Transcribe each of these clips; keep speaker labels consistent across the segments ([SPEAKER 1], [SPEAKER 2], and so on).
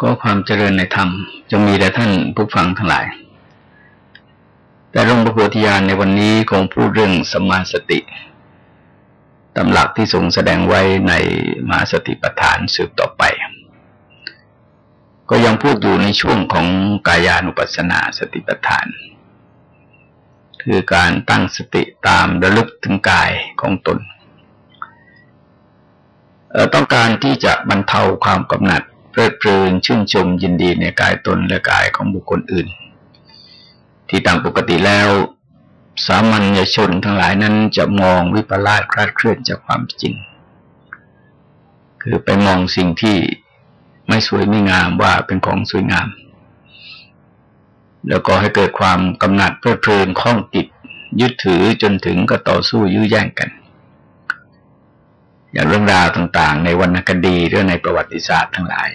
[SPEAKER 1] ก็ความเจริญในธรรมจะมีแด่ท่านผู้ฟังทั้งหลาย แต่หลวงพระโพธิญาณในวันนี้คงพูดเรื่องสมาสติตำหลักที่ทรงแสดงไว้ในมหาสติปัฏฐานสืบต่อไป ก็ยังพูดอยู่ในช่วงของกายานุปัสสนาสติปัฏฐาน คือการตั้งสติตามระลึกถึงกายของตน ต้องการที่จะบรรเทาความกำหนัด เพลิดเพลินชื่นชมยินดีในกายตนและกายของบุคคลอื่น ที่ตามปกติแล้ว สามัญชนทั้งหลายนั้นจะมองวิปลาสคลาดเคลื่อนจากความจริง คือไปมองสิ่งที่ไม่สวยไม่งามว่าเป็นของสวยงาม แล้วก็ให้เกิดความกำหนัดเพลิดเพลินคล้องติดยึดถือจนถึงก็ต่อสู้ยื้อแย่งกัน อย่างเรื่องราวต่างๆ ในวรรณคดีหรือในประวัติศาสตร์ทั้งหลาย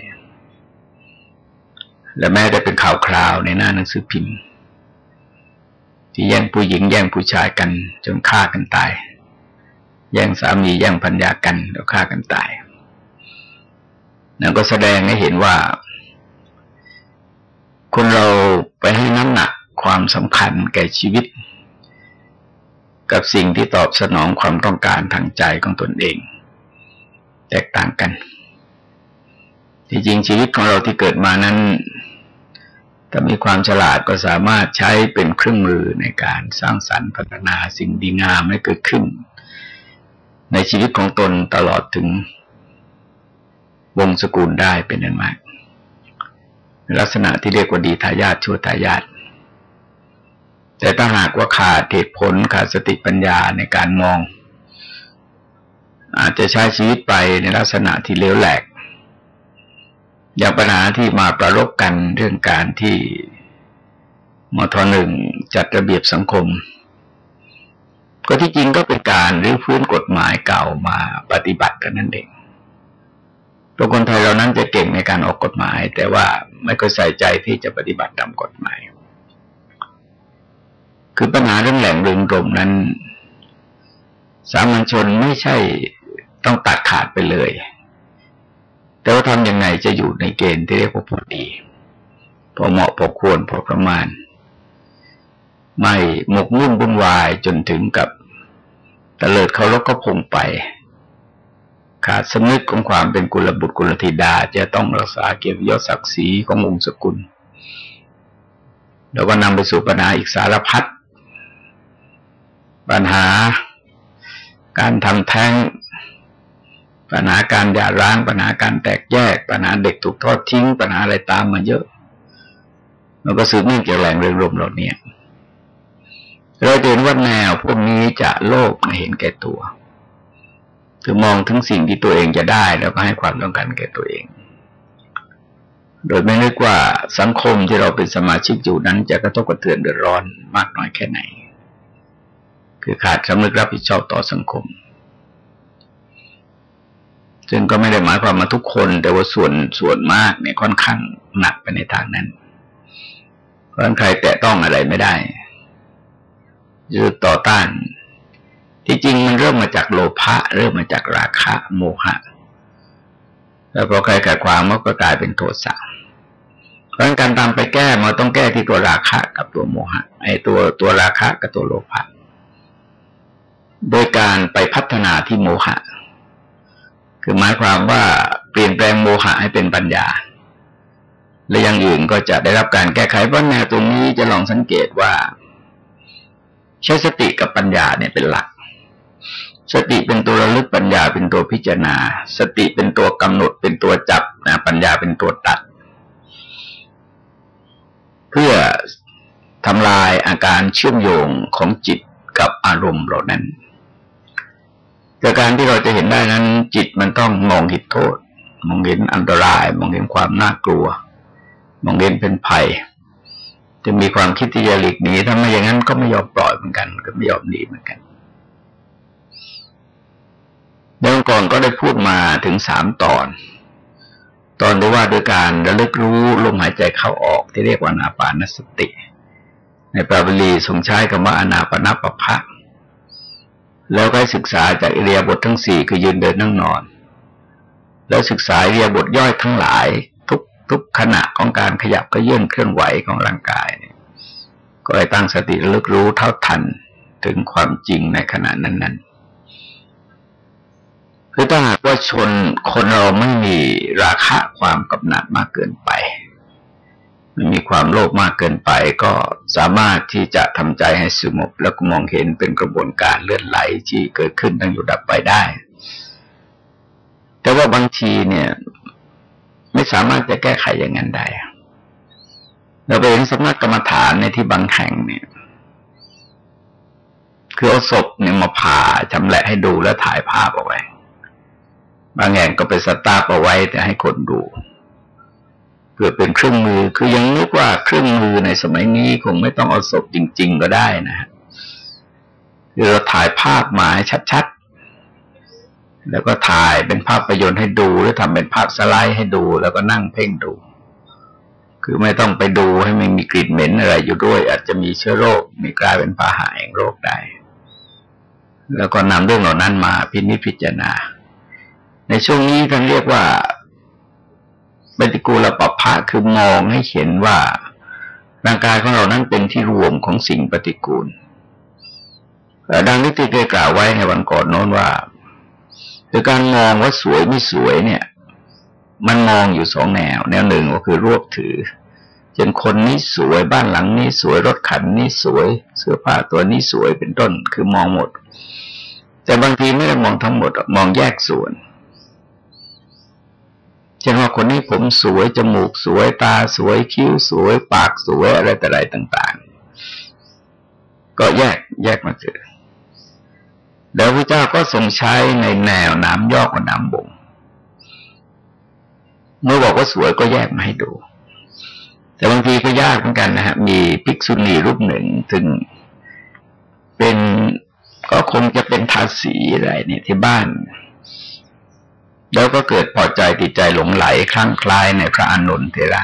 [SPEAKER 1] และแม้แต่เป็นข่าวคราวในหน้าหนังสือพิมพ์ ที่แย่งผู้หญิงแย่งผู้ชายกันจนฆ่ากันตาย แย่งสามีแย่งพัญญากันแล้วฆ่ากันตายนั่นก็แสดงให้เห็นว่า คนเราไปให้น้ำหนักความสำคัญแก่ชีวิต กับสิ่งที่ตอบสนองความต้องการทางใจของตนเอง แตกต่างกัน ที่จริงชีวิตของเราที่เกิดมานั้นถ้ามีความฉลาดก็สามารถใช้เป็นเครื่องมือในการสร้างสรรค์พัฒนาสิ่งดีงามให้เกิดขึ้น ในชีวิตของตนตลอดถึงวงสกุลได้เป็นอันมาก ลักษณะที่เรียกว่าดีทายาทชั่วทายาทแต่ถ้าหากว่าขาดเหตุผลขาดสติปัญญาในการมอง อาจจะใช้ชีวิตไปในลักษณะที่เลวแหลก อย่างปัญหาที่มาประลบกันเรื่องการที่มทหนึ่งจัดระเบียบสังคม ก็ที่จริงก็เป็นการรื้อฟื้นกฎหมายเก่ามาปฏิบัติกันนั่นเองตัวคนไทยเรานั้นจะเก่งในการออกกฎหมาย แต่ว่าไม่ก็ใส่ใจที่จะปฏิบัติตามกฎหมาย คือปัญหาเรื่องแหล่งรึงรมนั้น สามัญชนไม่ใช่ ต้องตัดขาดไปเลย แต่ว่าทำยังไงจะอยู่ในเกณฑ์ที่เรียกว่าพอดีพอเหมาะพอควรพอประมาณ ไม่หมกมุ่นวุ่นวายจนถึงกับตะเลิดเขาแลกก็พงไป ขาดสำนึกของความเป็นกุลบุตรกุลธิดา จะต้องรักษาเกียรติยศศักดิ์ศรีขององค์สกุล แล้วก็นำไปสู่ปัญหาอีกสารพัดปัญหาการทำแท้ง ปัญหาการหย่าร้าง ปัญหาการแตกแยก ปัญหาเด็กถูกทอดทิ้ง ปัญหาอะไรตามมาเยอะ มันก็สืบเนื่องจากแหล่งเรื่องรวมเหล่านี้เราเห็นว่าแนวพวกนี้จะโลภเห็นแก่ตัว คือมองถึงสิ่งที่ตัวเองจะได้แล้วก็ให้ความต้องการแก่ตัวเอง โดยไม่นึกว่าสังคมที่เราเป็นสมาชิกอยู่นั้น จะกระทบกระเทือนเดือดร้อนมากน้อยแค่ไหน คือขาดสำนึกรับผิดชอบต่อสังคม ซึ่งก็ไม่ได้หมายความมาทุกคน แต่ว่าส่วนส่วนมากเนี่ยค่อนข้างหนักไปในทางนั้นเพราะใครแตะต้องอะไรไม่ได้ยืดต่อต้าน ที่จริงมันเริ่มมาจากโลภะเริ่มมาจากราคะ โมหะ แล้วพอใครขัดความมันก็กลายเป็นโทสะเพราะการตามไปแก้มันต้องแก้ที่ตัวราคะกับตัวโมหะ ไอ้ตัวตัวราคะกับตัวโลภะโดยการไปพัฒนาที่โมหะ คือหมายความว่าเปลี่ยนแปลงโมหะให้เป็นปัญญา และอย่างอื่นก็จะได้รับการแก้ไขเพราะแนวตรงนี้จะลองสังเกตว่า ใช้สติกับปัญญาเนี่ยเป็นหลัก สติเป็นตัวระลึกปัญญาเป็นตัวพิจารณา สติเป็นตัวกำหนดเป็นตัวจับนะปัญญาเป็นตัวตัด เพื่อทำลายอาการเชื่อมโยงของจิตกับอารมณ์เหล่านั้น จากการที่เราจะเห็นได้นั้น จิตมันต้องมองเห็นโทษ มองเห็นอันตราย มองเห็นความน่ากลัว มองเห็นเป็นภัย จะมีความคิดที่จะหลีกหนีถ้าไม่อย่างนั้นก็ไม่ยอมปล่อยเหมือนกัน ก็ไม่ยอมหนีเหมือนกันเมื่อก่อนก็ได้พูดมาถึงสามตอน ตอนที่ว่าโดยการระลึกรู้ลมหายใจเข้าออกที่เรียกว่านาปานสติ ในปาบาลีทรงใช้คำว่าอนาปนปภะ แล้วก็ศึกษาจากอิเรียบททั้งสี่คือยืนเดินนั่งนอน แล้วศึกษาอิเรียบทย่อยทั้งหลาย ทุกทุกขณะของการขยับก็เยื่นเคลื่อนไหวของร่างกาย ก็เลยตั้งสติระลึกรู้เท่าทันถึงความจริงในขณะนั้นๆคือถ้าหากว่าชนคนเราไม่มีราคะความกำหนัดมากเกินไป ม่มีความโลภมากเกินไปก็สามารถที่จะทำใจให้สงบแล้วก็มองเห็นเป็นกระบวนการเลื่อนไหลที่เกิดขึ้นตั้งอยู่ดับไปได้ แต่ว่าบางทีเนี่ย ไม่สามารถจะแก้ไขอย่างนั้นได้ เราไปเห็นสำนักกรรมฐานในที่บางแห่งเนี่ยคือเอาศพเนี่ยมาผ่าจำแหละให้ดูแล้วถ่ายภาพเอาไว้ บางแห่งก็ไปสตาร์เอาไว้แต่ให้คนดู พื่อเป็นเครื่องมือคือยังนึกว่าเครื่องมือในสมัยนี้คงไม่ต้องเอาศพจริง ๆ ก็ได้นะฮะคือเราถ่ายภาพมาให้ชัดๆ แล้วก็ถ่ายเป็นภาพประยนต์ให้ดู หรือทำเป็นภาพสไลด์ให้ดู แล้วก็นั่งเพ่งดู คือไม่ต้องไปดูให้มันมีกลิ่นเหม็นอะไรอยู่ด้วย อาจจะมีเชื้อโรค มีกลายเป็นพาหะแห่งโรคได้ แล้วก็นำเรื่องเหล่านั้นมาพินิจพิจารณา ในช่วงนี้ท่านเรียกว่า ปฏิกูลปภะคือมองให้เห็นว่าร่างกายของเรานั้นเป็นที่รวมของสิ่งปฏิกูลดังที่ที่เคยกล่าวไว้ในวันก่อนโน้นว่าคือการมองว่าสวยไม่สวยเนี่ย มันมองอยู่สองแนว แนวหนึ่งก็คือรวบถือจนคนนี้สวยบ้านหลังนี้สวยรถขันนี้สวย เสื้อผ้าตัวนี้สวยเป็นต้นคือมองหมด แต่บางทีไม่ได้มองทั้งหมดมองแยกส่วน เช่นว่าคนนี้ผมสวย จมูกสวย ตาสวย คิ้วสวย ปากสวย อะไรแต่ไรต่าง ๆ ก็แยกแยกมาคือแล้วพระเจ้าก็ทรงใช้ในแนวน้ำยอกกับน้ำบ่ง เมื่อบอกว่าสวยก็แยกมาให้ดู แต่บางทีก็ยากเหมือนกันนะฮะ มีภิกษุณีรูปหนึ่งถึงเป็นก็คงจะเป็นทาสีอะไรเนี่ยที่บ้าน แล้วก็เกิดพอใจติดใจหลงไหลคลั่งคล้ายในพระอานนท์เทระ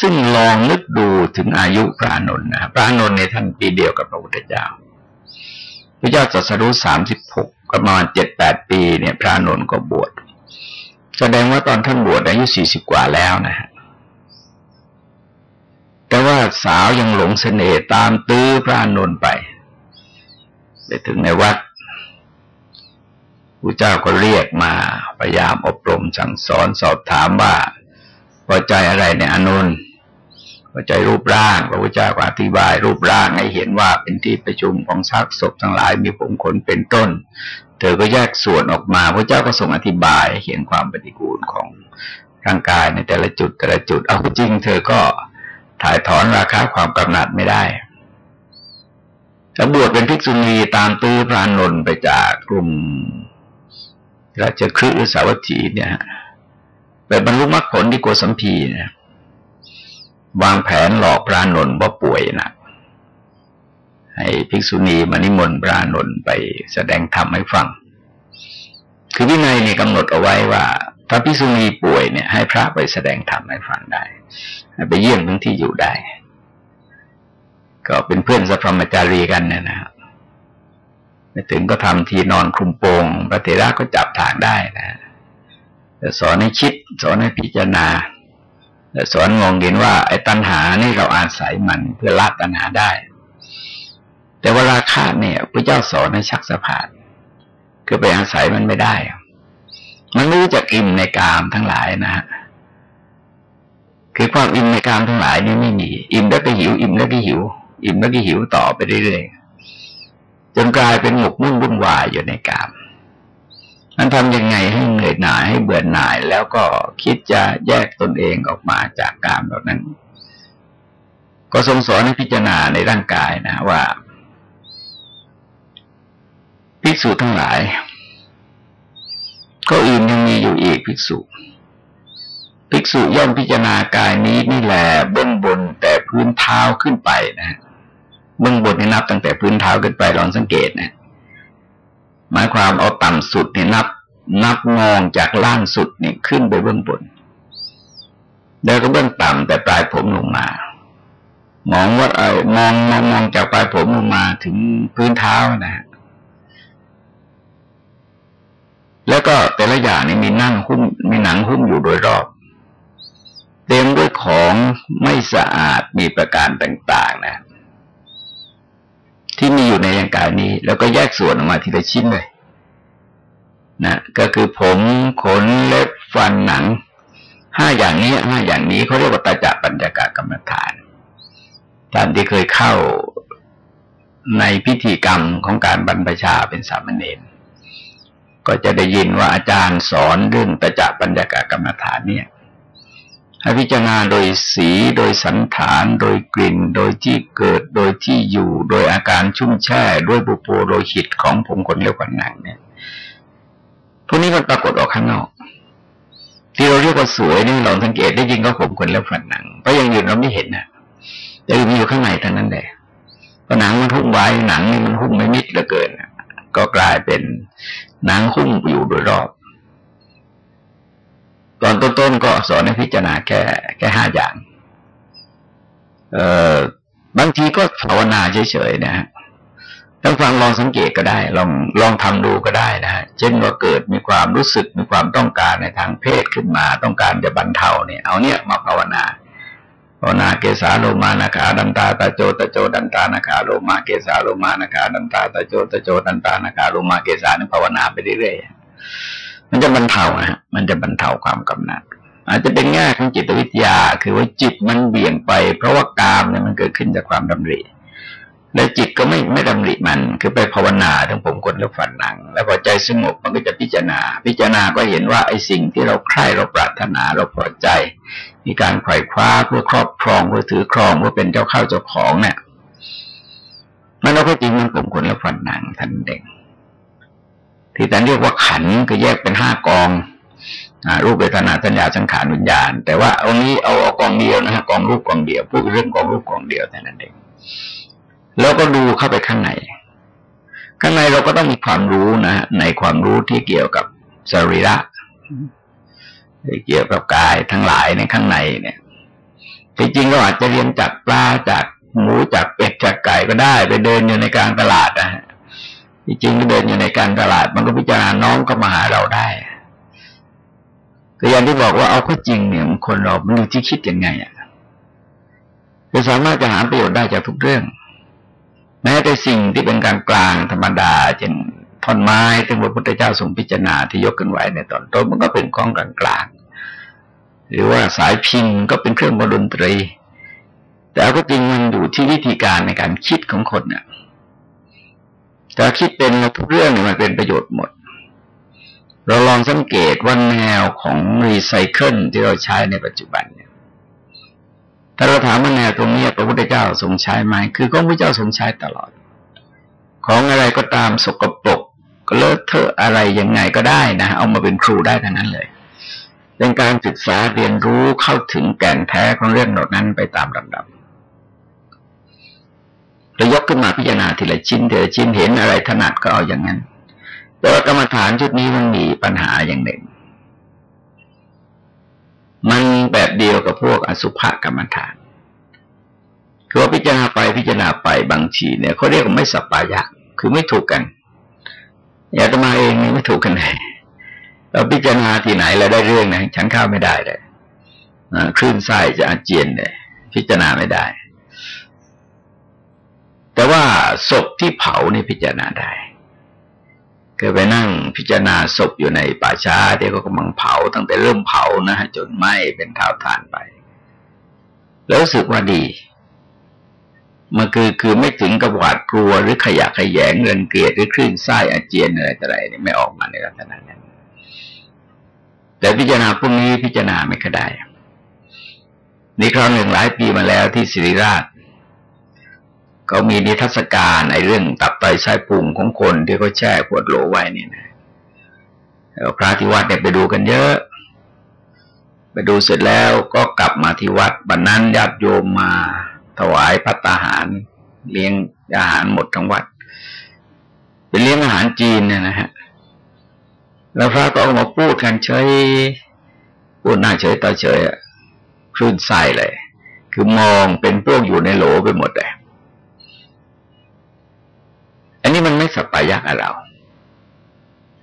[SPEAKER 1] ซึ่งลองนึกดูถึงอายุพระอานนท์นะพระอานนท์ในท่านปีเดียวกับพระพุทธเจ้า พระเจ้าตรัสรู้สามสิบหกประมาณเจ็ดแปดปีเนี่ยพระอานนท์ก็บวชแสดงว่าตอนท่านบวชอายุสี่สิบกว่าแล้วนะฮะแต่ว่าสาวยังหลงเสน่ห์ตามตื้อพระอานนท์ไป ไปถึงในวัด พระเจ้าก็เรียกมาพยายามอบรมสั่งสอนสอบถามว่าพอใจอะไรในอนุนพอใจรูปร่างพระพุทธเจ้าก็อธิบาย รูปร่างให้เห็นว่าเป็นที่ประชุมของซากศพทั้งหลายมีผมขนเป็นต้น เธอก็แยกส่วนออกมาพระเจ้าก็ส่งอธิบายเห็นความปฏิกูลของร่างกายในแต่ละจุดแต่ละจุดเอาจริง เธอก็ถ่ายถอนราคาความกำหนัดไม่ได้ถ้าบวชเป็นภิกษุณีตามตื้อพระนนท์ไปจากกลุ่ม ราชครือสาวัตถีเนี่ยไปบรรลุมรรคผลที่โกสัมพีเนี่ยวางแผนหลอกพระนนท์ว่าป่วยนะให้ภิกษุณีมานิมนต์พระนนท์ไปแสดงธรรมให้ฟัง คือวินัยนี่กำหนดเอาไว้ว่าถ้าภิกษุณีป่วยเนี่ย ให้พระไปแสดงธรรมให้ฟังได้ไปเยี่ยมทั้งที่อยู่ได้ ก็เป็นเพื่อนสัพพมจารีกันเนี่ยนะครับ ไปถึงก็ทำทีนอนคลุมโปงพระเถระก็จับทางได้นะแต่สอนให้คิด สอนให้พิจารณาแต่สอนงงเห็นว่าไอ้ตัณหานี่เราอาศัยมันเพื่อละตัณหาได้ แต่เวลาฆ่าเนี่ยพระเจ้าสอนให้ชักสะพานคือไปอาศัยมันไม่ได้ มันไม่รู้จักอิ่มในกามทั้งหลายนะฮะคือความอิ่มในกามทั้งหลายนี่ไม่มี อิ่มแล้วก็หิว อิ่มแล้วก็หิว อิ่มแล้วก็หิวต่อไปเรื่อยๆ จนกลายเป็นหมกมุ่นวุ่นวายอยู่ในกามนั้นทำยังไงให้เหนื่อยหน่ายให้เบื่อหน่าย แล้วก็คิดจะแยกตนเองออกมาจากกามเหล่านั้น ก็ทรงสอนให้พิจารณาในร่างกายนะว่าภิกษุทั้งหลาย ก็อื่นยังมีอยู่อีกภิกษุภิกษุย่อมพิจารณากายนี้นี่แหละเบื้องบนแต่พื้นเท้าขึ้นไปนะ เบื้องบนนี่นับตั้งแต่พื้นเท้าขึ้นไปลองสังเกตนะหมายความเอาต่ำสุดเนี่ยนับ นับมองจากล่างสุดเนี่ยขึ้นไปเบื้องบน แล้วก็เบื้องต่ำแต่ปลายผมลงมามองว่าเออมองมองมองจากปลายผมลงมาถึงพื้นเท้านะฮะแล้วก็แต่ละอย่างนี่มีนั่งหุ้มมีหนังหุ้มอยู่โดยรอบ เต็มด้วยของไม่สะอาดมีประการต่าง ๆ นะ ที่มีอยู่ในร่างกายนี้ แล้วก็แยกส่วนออกมาทีละชิ้นเลยนะก็คือผมขนเล็บฟันหนังห้าอย่างนี้ห้าอย่างนี้เขาเรียกว่าตาจัปัญญากากรรมฐานท่านที่เคยเข้าในพิธีกรรมของการบรรพชาเป็นสามเณรก็จะได้ยินว่าอาจารย์สอนเรื่องตจัปัญญากากรรมฐานเนี่ย ให้พิจารณาโดยสีโดยสันฐาน โดยกลิ่น โดยที่เกิด โดยที่อยู่ โดยอาการชุ่มแช่ ด้วยบุโปโดยหิตของผมคนเลี้ยวกันหนังเนี่ยพวกนี้มันปรากฏออกข้างนอก ที่เราเรียกว่าสวยนี่เราสังเกตได้จริงก็ผมคนเลี้ยวฝันหนังเพราะอย่างอื่นเราไม่เห็นนะแต่มีอยู่ข้างในเท่านั้นแหละพอหนังมันหุ้มไว้หนังนี่มันหุ้มไม่มิดเหลือเกินก็กลายเป็นหนังหุ้มอยู่โดยรอบ ตอนต้นๆก็สอนให้พิจารณาแค่แค่ห้าอย่าง เอ่อบางทีก็ภาวนาเฉยๆนะฮะท่านฟังลองสังเกตก็ได้ ลองลองทำดูก็ได้นะฮะเช่นว่าเกิดมีความรู้สึกมีความต้องการในทางเพศขึ้นมา ต้องการจะบรรเทาเนี่ย เอาเนี่ยมาภาวนาภาวนาเกสาโลมานาคาดันตาตาโจตโจดันตานาคาโลมาเกสาโลมานาคาดันตาตาโจตโจดันตานาคาโลมาเกสานี่ภาวนาไปเรื่อยๆ มันจะบรรเทาฮะมันจะบรรเทาความกำหนัด อาจจะเป็นแง่ของจิตวิทยา คือว่าจิตมันเบี่ยงไป เพราะว่ากามเนี่ยมันเกิดขึ้นจากความดำริแล้วจิตก็ไม่ไม่ดำริมัน คือไปภาวนาทั้งผมคนแล้วฝันหนัง แล้วพอใจสงบมันก็จะพิจารณา พิจารณาก็เห็นว่าไอ้สิ่งที่เราใคร่เราปรารถนาเราพอใจ มีการไขว่คว้าเพื่อครอบครองเพื่อถือครองเพื่อเป็นเจ้าข้าวเจ้าของเนี่ยมันก็จริงมันผมคนแล้วฝันหนังท่านเด็ก ที่ท่านเรียกว่าขันก็แยกเป็นห้ากองรูปเวทนาสัญญาสังขารวิญญาณ แต่ว่าเอานี้เอาเอากองเดียวนะฮะกองรูปกองเดียวพูดเรื่องกองรูปกองเดียวแต่นั้นเองแล้วก็ดูเข้าไปข้างในข้างในเราก็ต้องมีความรู้นะในความรู้ที่เกี่ยวกับสรีระเกี่ยวกับกายทั้งหลายในข้างในเนี่ยที่จริงเราอาจจะเรียนจากปลาจากหมูจากเป็ดจากไก่ก็ได้ ไปเดินอยู่ในกลางตลาดนะ จริงก็เดินอยู่ในกางตลาด มันก็พิจารณาน้องก็มาหาเราได้ก็อย่างที่บอกว่าเอาข้อจริงเนี่ยคนเรามันอยู่ที่คิดยังไงอะจะสามารถจะหาประโยชน์ได้จากทุกเรื่อง แม้แต่สิ่งที่เป็นกลางกลางธรรมดาเช่นท่อนไม้ที่พระพุทธเจ้าทรงพิจารณาที่ยกกันไว้ในตอนต้นมันก็เป็นของกลางกลางหรือว่าสายพินก็เป็นเครื่องดนตรี แต่ก็จริงมันอยู่ที่วิธีการในการคิดของคนเนี่ย ถ้าคิดเป็นทุกเรื่องมันเป็นประโยชน์หมด เราลองสังเกตว่าแนวของรีไซเคิลที่เราใช้ในปัจจุบันเนี่ยถ้าเราถามว่าแนวตรงนี้พระพุทธเจ้าทรงใช้ไหมคือก็พระเจ้าทรงใช้ตลอด ของอะไรก็ตามสกปรกก็เลอะเทอะอะไรยังไงก็ได้นะ เอามาเป็นครูได้ทั้งนั้นเลย เป็นการศึกษาเรียนรู้เข้าถึงแก่นแท้ของเรื่องเหล่านั้นไปตามลำดับ เรายกขึ้นมาพิจารณาทีละชิ้นทีละชิ้นเห็นอะไรถนัดก็เอาอย่างนั้น แต่ว่ากรรมฐานชุดนี้มันมีปัญหาอย่างหนึ่ง มันแบบเดียวกับพวกอสุภกรรมฐานคือว่าพิจารณาไปพิจารณาไปบางทีเนี่ยเขาเรียกว่าไม่สัปปายะคือไม่ถูกกันอย่าตมาเองไม่ถูกกันเลยเราพิจารณาที่ไหนเราได้เรื่องนะฉันข้าไม่ได้เลยคลื่นไส้จะอาเจียนเลยพิจารณาไม่ได้ แต่ว่าศพที่เผานี่พิจารณาได้เคยไปนั่งพิจารณาศพอยู่ในป่าช้าที่เขากำลังเผาตั้งแต่เริ่มเผานะฮะจนไหม้เป็นเท้าทานไป แล้วรู้สึกว่าดีมันคือคือไม่ถึงกับหวาดกลัวหรือขยะขยงเงินเกลียดหรือคลื่นไส้อาเจียนอะไรต่ออะไรนี่ไม่ออกมาในลักษณะนั้น แต่พิจารณาพวกนี้พิจารณาไม่ค่อยได้ นี่ครั้งหนึ่งหลายปีมาแล้วที่สิริราช เขามีนิทรรศการในเรื่องตับไตไส้พุงของคนที่เขาแช่ขวดโหลไว้นี่นะแล้วพระที่วัดเนี่ยไปดูกันเยอะ ไปดูเสร็จแล้วก็กลับมาที่วัดบันนั้นญาติโยมมาถวายพัตตาหาร เลี้ยงอาหารหมดทั้งวัดเป็นเลี้ยงอาหารจีนเนี่ยนะฮะแล้วพระก็เอามาพูดกันเฉยพูดหน้าเฉยตาเฉยคลื่นใส่เลย คือมองเป็นพวกอยู่ในโหลไปหมดเลย อันนี้มันไม่สัปปายะกับเรา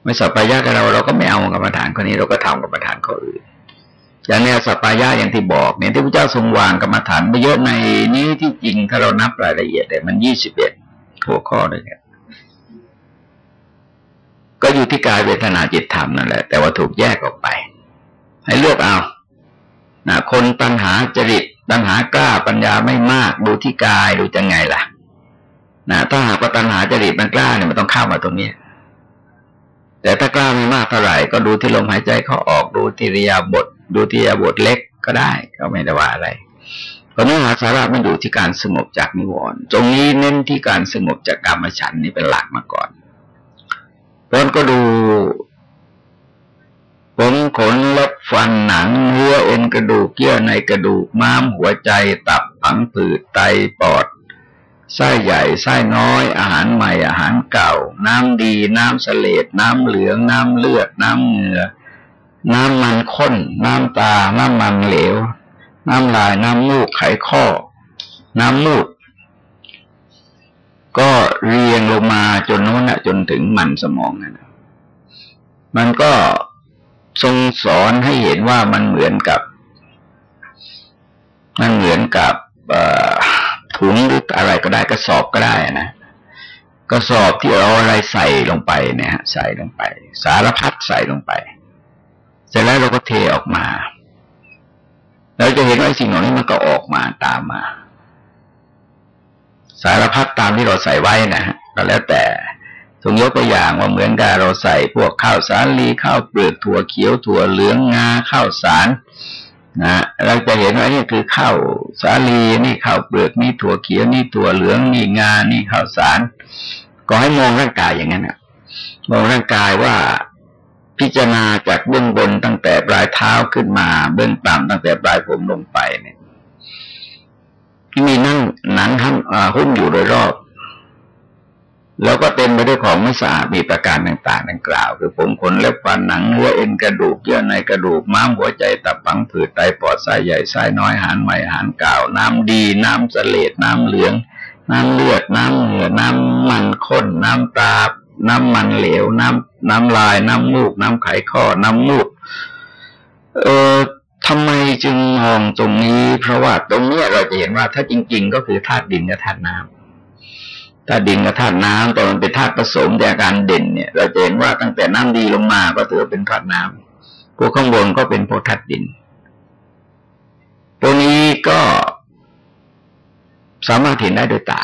[SPEAKER 1] ไม่สัปปายะกับเรา เราก็ไม่เอากรรมฐานคนนี้เราก็ทำกรรมฐานข้ออื่นอย่างแนวสัปปายะอย่างที่บอกเนี่ยที่พระเจ้าทรงวางกรรมฐานไปเยอะในนี้ที่จริงถ้าเรานับรายละเอียดเนี่ยมันยี่สิบเอ็ดหัวข้อเลยเนี่ยก็อยู่ที่กายเวทนาจิตธรรมนั่นแหละ แต่ว่าถูกแยกออกไป ให้เลือกเอานะคนปัญหาจริตปัญหากล้าปัญญาไม่มาก ดูที่กายดูจะไงล่ะ นะถ้าหากว่าปัญหาจริตมันกล้าเนี่ยมันต้องเข้ามาตรงนี้แต่ถ้ากล้าไม่มากเท่าไหร่ก็ดูที่ลมหายใจเขาออกดูที่ริยาบท ดูที่ริยาบทเล็กก็ได้ ก็ไม่ได้ว่าอะไรเพราะเนื้อหาสาระมันอยู่ที่การสงบจากนิวรณ์ตรงนี้เน้นที่การสงบจากกรรมฉันนี่เป็นหลักมาก่อนเพราะก็ดูผมขนเล็บฟันหนังเนื้อเอ็นกระดูกเยื่อในกระดูกม้ามหัวใจตับผังผืดไตปอด ไส้ใหญ่ไส้น้อย อาหารใหม่อาหารเก่า น้ำดีน้ำเสลดน้ำเหลือง น้ำเลือด น้ำเหงื่อน้ำมันข้น น้ำตา น้ำมันเหลว น้ำลายน้ำมูกไขข้อ น้ำมูดก็เรียงลงมาจนโน้นจนถึงมันสมองนะมันก็ทรงสอนให้เห็นว่ามันเหมือนกับ มันเหมือนกับ ถุงหรืออะไรก็ได้กระสอบก็ได้นะกระสอบที่เอาอะไรใส่ลงไปเนี่ยใส่ลงไป สารพัดใส่ลงไป เสร็จแล้วเราก็เทออกมาเราจะเห็นว่าสิ่งเหล่านี้มันก็ออกมาตามมา สารพัดตามที่เราใส่ไว้นะก็แล้วแต่ทรงยกตัวอย่างว่าเหมือนกับเราใส่พวกข้าวสาลีข้าวเปลือกถั่วเขียวถั่วเหลืองงาข้าวสาร นะเราจะเห็นว่านี่คือข้าวสาลีนี่ข้าวเปลือกนี่ถั่วเขียวนี่ถั่วเหลืองนี่งานี่ข้าวสาร ก็ให้มองร่างกายอย่างนั้นนะมองร่างกายว่าพิจารณาจากเบื้องบนตั้งแต่ปลายเท้าขึ้นมา เบื้องต่ำตั้งแต่ปลายผมลงไปเนี่ยที่มีนั่งหนังทั้งหุ้มอยู่โดยรอบ แล้วก็เต็มไปด้วยของไม่สะอาดมีประการต่างๆ ดังกล่าว คือผมขนเล็บฟันหนังเนื้อเอ็นกระดูกเยื่อในกระดูกม้ามหัวใจตับปังผืดไตปอดไส้ใหญ่ไส้น้อยหานใหม่หานเก่า น้ำดีน้ำเสลดน้ำเหลือง น้ำเลือดน้ำเหงื่อน้ำมันข้นน้ำตาน้ำมันเหลว น้ำน้ำลาย น้ำมูก น้ำไขข้อ น้ำมูก เออทำไมจึงมองตรงนี้ เพราะว่าตรงนี้เราจะเห็นว่าถ้าจริง ๆ ก็คือธาตุดินกับธาตุน้ำ ธาตุดินกับธาตุน้ำแต่มันเป็นธาตุผสมแต่อาการเด่นเนี่ย เราจะเห็นว่าตั้งแต่น้ำดีลงมาก็ถือเป็นธาตุน้ำพวกข้างบนก็เป็นพวกธาตุดินตัวนี้ก็สามารถเห็นได้ด้วยตา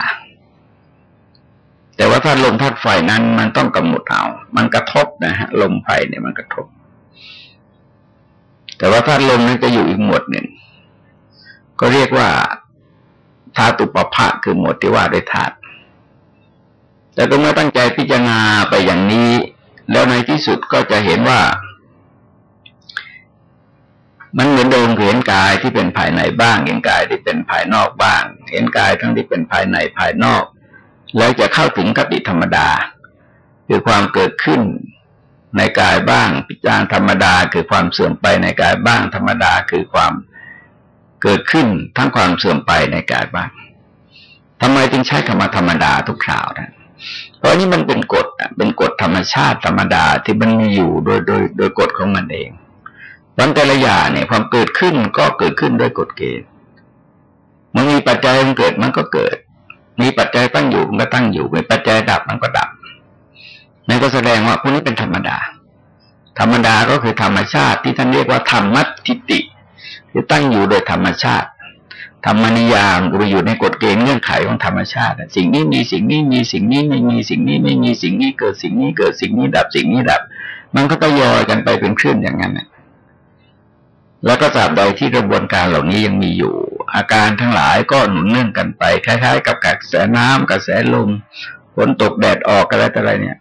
[SPEAKER 1] แต่ว่าธาตุลมธาตุไฟนั้น มันต้องกำหนดเอา มันกระทบนะฮะลมไฟเนี่ยมันกระทบ แต่ว่าธาตุลมนั้นจะอยู่อีกหมวดหนึ่ง ก็เรียกว่าธาตุปภะคือหมวดที่ว่าด้วยธาตุ แต่ก็เมื่อตั้งใจพิจารณาไปอย่างนี้ แล้วในที่สุดก็จะเห็นว่า มันเหมือนเดิมเห็นกายที่เป็นภายในบ้าง เห็นกายที่เป็นภายนอกบ้าง เห็นกายทั้งที่เป็นภายในภายนอก แล้วจะเข้าถึงกติธรรมดา คือความเกิดขึ้นในกายบ้างพิจารณาธรรมดา คือความเสื่อมไปในกายบ้าง ธรรมดาคือความเกิดขึ้นทั้งความเสื่อมไปในกายบ้างทำไมจึงใช้คำว่าธรรมดาทุกคราวนะ เพราะนี่มันเป็นกฎเป็นกฎธรรมชาติธรรมดาที่มันมีอยู่โดยโดยโดยกฎของมันเองวันแต่ละอย่างเนี่ยความเกิดขึ้นก็เกิดขึ้นด้วยกฎเกณฑ์มันมีปัจจัยมันเกิดมันก็เกิด มีปัจจัยตั้งอยู่มันก็ตั้งอยู่มีปัจจัยดับมันก็ดับนั่นก็แสดงว่าพวกนี้เป็นธรรมดา ธรรมดาก็คือธรรมชาติที่ท่านเรียกว่าธรรมัตทิติที่ตั้งอยู่โดยธรรมชาติ ธรรมนิยามก็ไปอยู่ในกฎเกณฑ์เงื่อนไขของธรรมชาติสิ่งนี้มีสิ่งนี้มีสิ่งนี้ไม่มีสิ่งนี้ไม่มีสิ่งนี้เกิดสิ่งนี้เกิดสิ่งนี้ดับสิ่งนี้ดับ มันก็ตยอยกันไปเป็นคลื่นอย่างนั้นแล้วก็ตราบใดที่กระบวนการเหล่านี้ยังมีอยู่ อาการทั้งหลายก็หนุนเนื่องกันไปคล้ายๆ กับกระแสน้ำกระแสลมฝนตกแดดออกอะไรต่ออะไรเนี่ย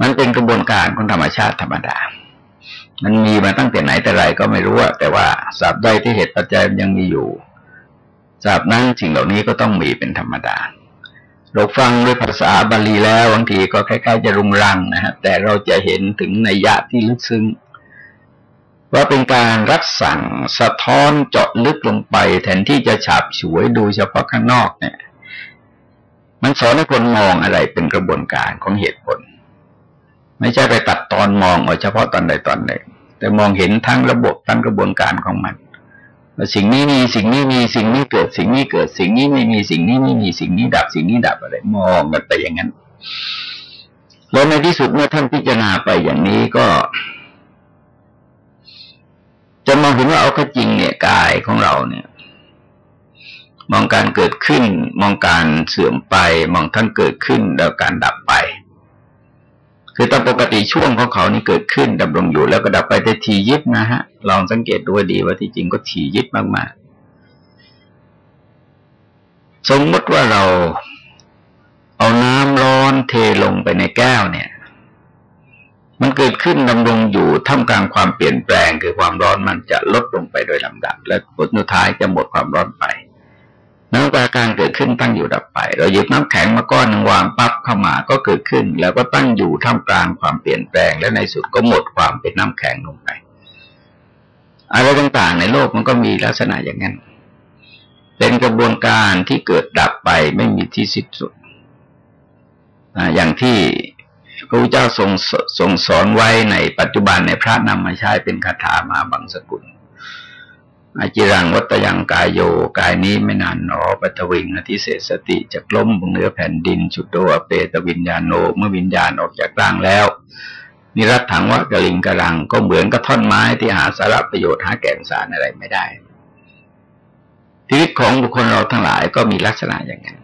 [SPEAKER 1] มันเป็นกระบวนการของธรรมชาติธรรมดา มันมีมาตั้งแต่ไหนแต่ไรก็ไม่รู้แต่ว่าสาบใดที่เหตุปัจจัยมันยังมีอยู่ ทราบนั้นสิ่งเหล่านี้ก็ต้องมีเป็นธรรมดา เราฟังด้วยภาษาบาลีแล้วบางทีก็คล้ายๆจะรุงรังนะฮะแต่เราจะเห็นถึงในยะที่ลึกซึ้งว่าเป็นการรักสั่งสะท้อนเจาะลึกลงไป แทนที่จะฉาบฉวยดูเฉพาะข้างนอกเนี่ย มันสอนให้คนมองอะไรเป็นกระบวนการของเหตุผล ไม่ใช่ไปตัดตอนมองเอาเฉพาะตอนใดตอนหนึ่งแต่มองเห็นทั้งระบบทั้งกระบวนการของมัน สิ่งนี้มีสิ่งนี้มีสิ่งนี้เกิด สิ่งนี้เกิด สิ่งนี้ไม่มีสิ่งนี้ไม่มีสิ่งนี้ดับ สิ่งนี้ดับอะไรมองกันไปอย่างนั้น แล้วในที่สุดเมื่อท่านพิจารณาไปอย่างนี้ก็ จะมองเห็นว่าเอาก็จริงเนี่ยกายของเราเนี่ย มองการเกิดขึ้น มองการเสื่อมไป มองทั้งเกิดขึ้นแล้วการดับไป คือตามปกติช่วงของเขานี่เกิดขึ้นดำรงอยู่แล้วก็ดับไปได้ทียิบนะฮะ ลองสังเกตดูดีว่าที่จริงก็ทียิบมากๆ สมมติว่าเราเอาน้ำร้อนเทลงไปในแก้วเนี่ย มันเกิดขึ้นดำรงอยู่ท่ามกลางความเปลี่ยนแปลง คือความร้อนมันจะลดลงไปโดยลำดับ และผลสุดท้ายจะหมดความร้อนไป น้ำตาการเกิดขึ้นตั้งอยู่ดับไป เราหยิบน้ำแข็งมาก้อนหนึ่งวางปั๊บเข้ามาก็เกิดขึ้น แล้วก็ตั้งอยู่ท่ามกลางความเปลี่ยนแปลง และในสุดก็หมดความเป็นน้ำแข็งลงไปอะไรต่างๆ ในโลกมันก็มีลักษณะอย่างนั้น เป็นกระบวนการที่เกิดดับไปไม่มีที่สิ้นสุดอย่างที่พระพุทธเจ้าทรงทรงสอนไว้ในปัจจุบันในพระนำมาใช้เป็นคาถามาบางสกุล อาจิรังวัตยังกายโยกายนี้ไม่นานหนอปัตวิงอธิเศสติจะกล้มบนเนื้อแผ่นดินชุดโตอเปตวิญญาโนเมื่อวิญญาณออกจากร่างแล้ว นิรัตถังวะกะลิงกะลังก็เหมือนกับท่อนไม้ที่หาสาระประโยชน์หาแก่นสารอะไรไม่ได้ชีวิตของบุคคลเราทั้งหลายก็มีลักษณะอย่างนั้น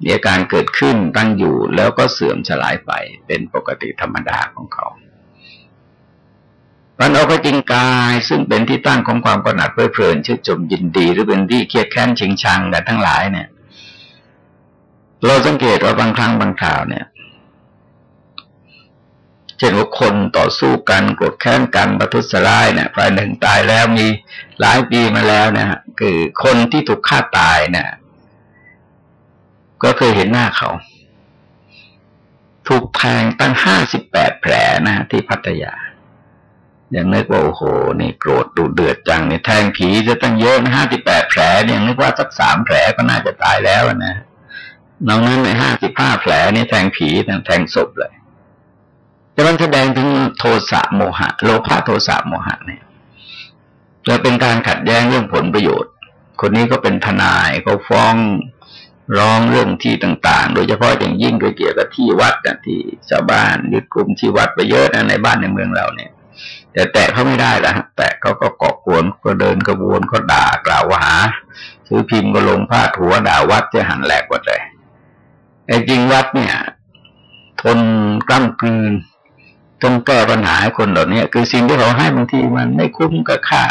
[SPEAKER 1] มีอาการเกิดขึ้นตั้งอยู่แล้วก็เสื่อมสลายไปเป็นปกติธรรมดาของเขา มันเอาก็จริงกายซึ่งเป็นที่ตั้งของความกำหนัดเพลิดเพลินชื่นชมยินดีหรือเป็นที่เครียดแค้นชิงชังกันทั้งหลายเนี่ย เราสังเกตว่าบางครั้งบางคราวเนี่ยเช่นว่าคนต่อสู้กันกดแค้นกันประทุษร้ายเนี่ยฝ่ายหนึ่งตายแล้วมีหลายปีมาแล้วนะฮะคือคนที่ถูกฆ่าตายเนี่ยก็เคยเห็นหน้าเขา ถูกแทงตั้งห้าสิบแปดแผลนะที่พัทยา อย่างนึกว่าโอ้โหนี่โกรธดูเดือดจังนี่แทงผีจะตั้งเยอะนะห้าสิบแปดแผลเนี่ยนึกว่าสักสามแผลก็น่าจะตายแล้วนะนอกนั้นในห้าสิบห้าแผลนี่แทงผีแทงศพเลยจะมันแสดงถึงโทสะโมหะ โลภะโทสะโมหะเนี่ยจะเป็นการขัดแย้งเรื่องผลประโยชน์ คนนี้ก็เป็นทนายเขาฟ้องร้องเรื่องที่ต่างๆ โดยเฉพาะอย่างยิ่งเกี่ยวกับที่วัดที่ชาวบ้านยึดกลุ่มที่วัดไปเยอะนะในบ้านในเมืองเราเนี่ย แต่แตะเขาไม่ได้ละแตะเขาก็เกาะกวนก็เดินกระบวนก็ด่ากล่าวหาซื้อพิมพ์ก็ลงพาดหัวด่าวัดจะหันแหลกหมดเลยไอ้จริงวัดเนี่ย ทนกล้ำกลืนต้องแก้ปัญหาคนเหล่านี้คือสิ่งที่เขาให้บางทีมันไม่คุ้มกับค่า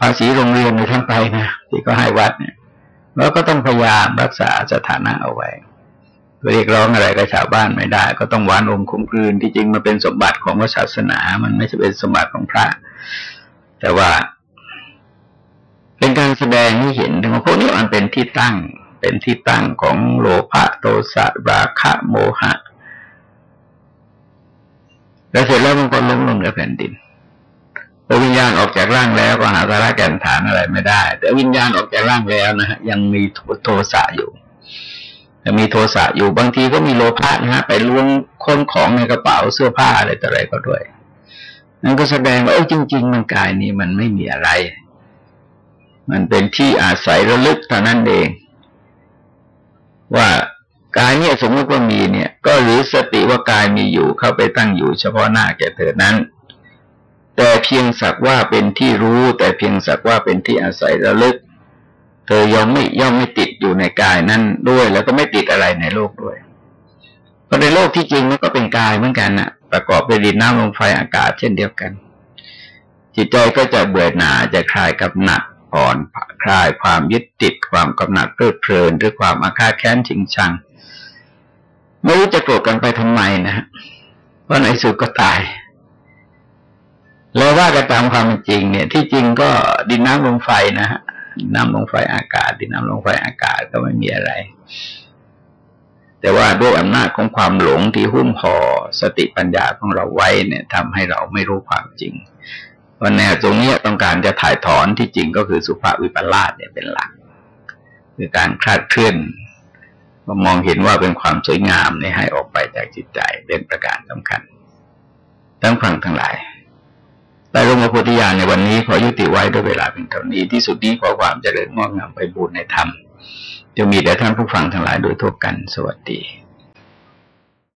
[SPEAKER 1] ภาษีโรงเรียนในทั้งไปนะที่ก็ให้วัดเนี่ยแล้วก็ต้องพยายามรักษาสถานะเอาไว้ เรียกร้องอะไรกับชาวบ้านไม่ได้ ก็ต้องหวานอมคุ้มคืนที่จริงมันเป็นสมบัติของศาสนา มันไม่ใช่เป็นสมบัติของพระ แต่ว่า เป็นการแสดงให้เห็นถึงว่าพวกนี้มันเป็นที่ตั้ง เป็นที่ตั้งของโลภะโทสะราคะโมหะแล้วเสร็จแล้วมันก็ล้มลงในแผ่นดินพอวิญญาณออกจากร่างแล้วก็หาสาระแก่นฐานอะไรไม่ได้ แต่วิญญาณออกจากร่างแล้วนะฮะยังมีโทสะอยู่ มีโทสะอยู่บางทีก็มีโลภะนะฮะ ไปล้วงค้นของในกระเป๋าเสื้อผ้าอะไรต่ออะไรก็ด้วยนั่นก็แสดงว่าเออจริง ๆ มันกายนี้มันไม่มีอะไร มันเป็นที่อาศัยระลึกเท่านั้นเอง ว่ากายเนี่ยสมมติว่ามีเนี่ย ก็หรือสติว่ากายมีอยู่เข้าไปตั้งอยู่เฉพาะหน้าแก่เธอนั้น แต่เพียงสักว่าเป็นที่รู้ แต่เพียงสักว่าเป็นที่อาศัยระลึก เธอย่อมไม่ย่อมไม่ติดอยู่ในกายนั้นด้วย แล้วก็ไม่ติดอะไรในโลกด้วย เพราะในโลกที่จริงมันก็เป็นกายเหมือนกันนะประกอบไปดินน้ำลมไฟอากาศเช่นเดียวกัน จิตใจก็จะเบื่อหน่ายจะคลายกับหนักอ่อนคลายความยึดติดความกำหนัดเพลิดเพลินหรือความอาฆาตแค้นชิงชัง ไม่รู้จะโกรธกันไปทำไมนะฮะเพราะในสุดก็ตาย แล้วว่ากันตามความจริงเนี่ย ที่จริงก็ดินน้ำลมไฟนะฮะ น้ำลงไฟอากาศดินน้ำลงไฟอากาศก็ไม่มีอะไร แต่ว่าด้วยอำนาจของความหลงที่หุ้มห่อสติปัญญาของเราไว้เนี่ยทำให้เราไม่รู้ความจริงวันแนวตรงนี้ต้องการจะถ่ายถอนที่จริงก็คือสุภาวิปลาสเนี่ยเป็นหลัก คือการคลาดเคลื่อนมองเห็นว่าเป็นความสวยงามในให้ออกไปจากจิตใจเป็นประการสำคัญทั้งฟังทั้งหลาย แต่ลงมาพุทธิญาณในวันนี้ขอยุติไว้ด้วยเวลาเป็นเท่านี้ที่สุดนี้ขอความเจริญงอกงามไปบูรณนธรรมจะมีแด่ท่านผู้ฟังทั้งหลายโดยทั่วกันสวัสดี